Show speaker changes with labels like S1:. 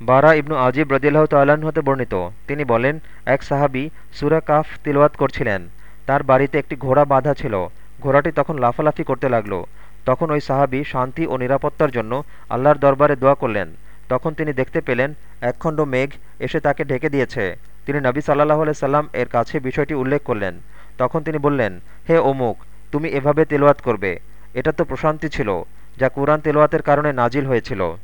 S1: বারা ইবনু আজিব রদিল্লাহ তাল্লাহ্ন হতে বর্ণিত। তিনি বলেন, এক সাহাবি সুরা কাফ তিলওয়াত করছিলেন। তার বাড়িতে একটি ঘোড়া বাঁধা ছিল। ঘোড়াটি তখন লাফালাফি করতে লাগল। তখন ওই সাহাবি শান্তি ও নিরাপত্তার জন্য আল্লাহর দরবারে দোয়া করলেন। তখন তিনি দেখতে পেলেন, একখণ্ড মেঘ এসে তাকে ঢেকে দিয়েছে। তিনি নবী সাল্লাহ সাল্লাম এর কাছে বিষয়টি উল্লেখ করলেন। তখন তিনি বললেন, হে অমুক, তুমি এভাবে তেলোয়াত করবে। এটা তো প্রশান্তি ছিল, যা কোরআন তেলোয়াতের কারণে নাজিল হয়েছিল।